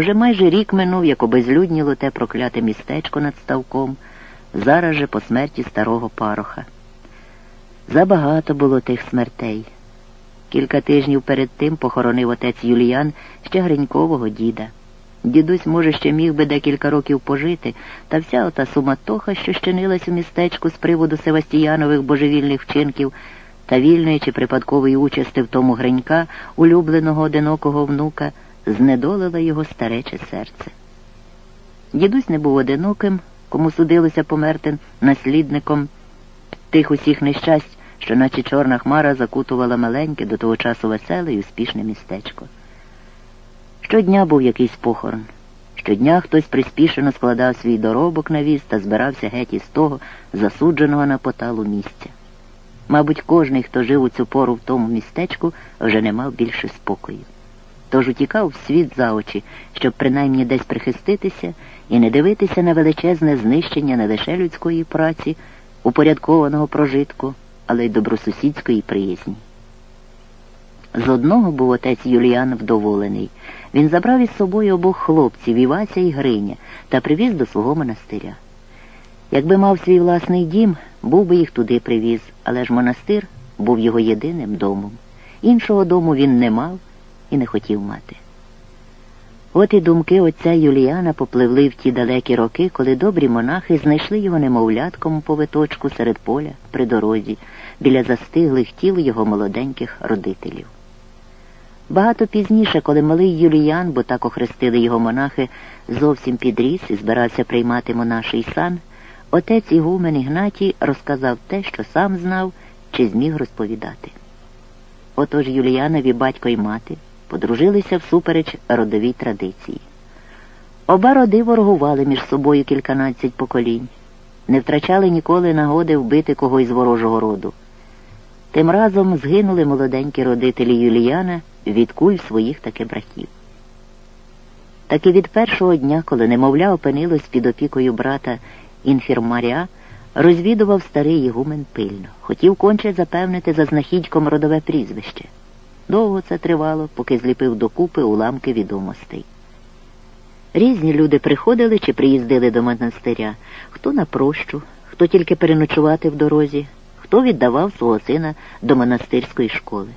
Вже майже рік минув, як обезлюдніло те прокляте містечко над ставком, зараз же по смерті старого пароха. Забагато було тих смертей. Кілька тижнів перед тим похоронив отець Юліян ще Гринькового діда. Дідусь, може, ще міг би декілька років пожити, та вся ота суматоха, що щинилась у містечку з приводу Севастіянових божевільних вчинків та вільної чи припадкової участи в тому Гринька, улюбленого одинокого внука, знедолила його старече серце. Дідусь не був одиноким, кому судилося померти наслідником тих усіх нещасть, що наче чорна хмара закутувала маленьке до того часу веселе і успішне містечко. Щодня був якийсь похорон. Щодня хтось приспішено складав свій доробок на віз та збирався геть із того, засудженого на поталу місця. Мабуть, кожний, хто жив у цю пору в тому містечку, вже не мав більше спокою. Тож утікав в світ за очі, щоб принаймні десь прихиститися і не дивитися на величезне знищення не лише людської праці, упорядкованого прожитку, але й добросусідської приязні. З одного був отець Юліан вдоволений. Він забрав із собою обох хлопців Івася і Гриня та привіз до свого монастиря. Якби мав свій власний дім, був би їх туди привіз, але ж монастир був його єдиним домом. Іншого дому він не мав і не хотів мати. От і думки отця Юліана попливли в ті далекі роки, коли добрі монахи знайшли його немовлятком у повиточку серед поля при дорозі, біля застиглих тіл його молоденьких родителів. Багато пізніше, коли малий Юліян, бо так охрестили його монахи, зовсім підріс і збирався приймати монаший сан, отець Ігумен Ігнатій розказав те, що сам знав чи зміг розповідати. Отож Юліянові батько й мати подружилися всупереч родовій традиції. Оба роди ворогували між собою кільканадцять поколінь, не втрачали ніколи нагоди вбити кого із ворожого роду. Тим разом згинули молоденькі родителі Юліяна від куль своїх таки братів. Так і від першого дня, коли немовля опинилось під опікою брата інфірмаря, розвідував старий Ігумен пильно, хотів конче запевнити за знахідьком родове прізвище. Довго це тривало, поки зліпив докупи уламки відомостей. Різні люди приходили чи приїздили до монастиря, хто на прощу, хто тільки переночувати в дорозі, хто віддавав свого сина до монастирської школи.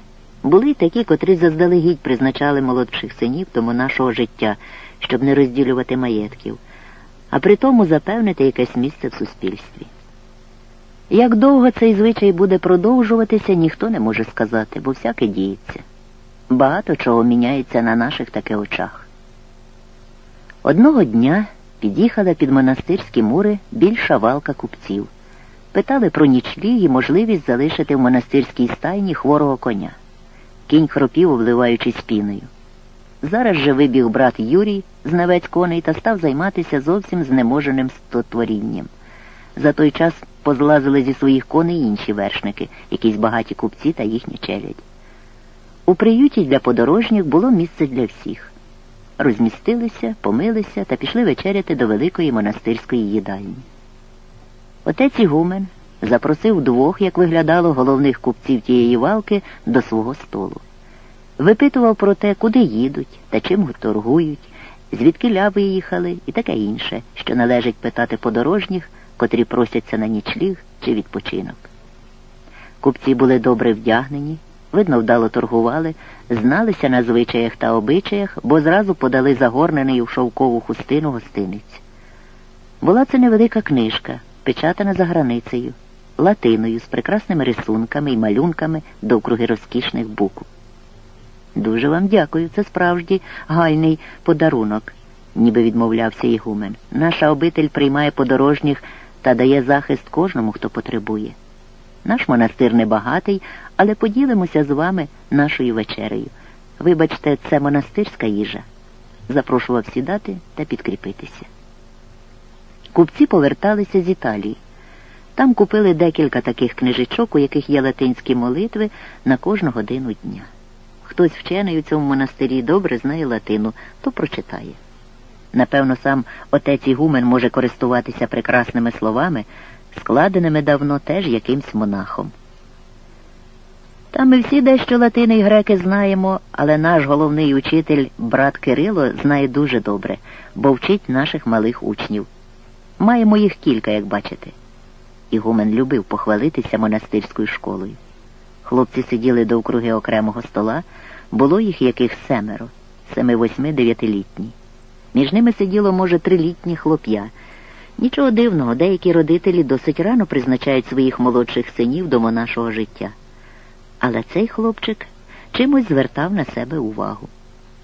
Були й такі, котрі заздалегідь призначали молодших синів до монашого життя, щоб не розділювати маєтків, а при тому запевнити якесь місце в суспільстві. Як довго цей звичай буде продовжуватися, ніхто не може сказати, бо всяке діється. Багато чого міняється на наших таки очах. Одного дня під'їхала під монастирські мури більша валка купців. Питали про нічліг і можливість залишити в монастирській стайні хворого коня. Кінь хропів, обливаючись піною. Зараз же вибіг брат Юрій, знавець коней, та став займатися зовсім знеможеним стотворінням. За той час позлазили зі своїх коней інші вершники, якісь багаті купці та їхня челядь. У приюті для подорожніх було місце для всіх. Розмістилися, помилися та пішли вечеряти до великої монастирської їдальні. Отець Ігумен запросив двох, як виглядало, головних купців тієї валки до свого столу. Випитував про те, куди їдуть та чим торгують, звідки ляви їхали і таке інше, що належить питати подорожніх, котрі просяться на нічліг чи відпочинок. Купці були добре вдягнені, видно, вдало торгували, зналися на звичаях та обичаях, бо зразу подали загорнений у шовкову хустину гостиниць. Була це невелика книжка, печатана за границею, латиною з прекрасними рисунками і малюнками довкруги розкішних букв. Дуже вам дякую, це справді гайний подарунок, ніби відмовлявся Ігумен. Наша обитель приймає подорожніх та дає захист кожному, хто потребує. Наш монастир небагатий, але поділимося з вами нашою вечерею. Вибачте, це монастирська їжа. Запрошував сідати та підкріпитися. Купці поверталися з Італії. Там купили декілька таких книжечок, у яких є латинські молитви на кожну годину дня. Хтось вчений у цьому монастирі добре знає латину, то прочитає. Напевно, сам отець Ігумен може користуватися прекрасними словами, складеними давно теж якимсь монахом. Та ми всі дещо латини й греки знаємо, але наш головний учитель, брат Кирило, знає дуже добре, бо вчить наших малих учнів. Маємо їх кілька, як бачите. Ігумен любив похвалитися монастирською школою. Хлопці сиділи довкруги окремого стола, було їх яких семеро, семи, восьми, дев'ятилітні. Між ними сиділо, може, трилітні хлоп'я. Нічого дивного, деякі родителі досить рано призначають своїх молодших синів до монашого життя. Але цей хлопчик чимось звертав на себе увагу.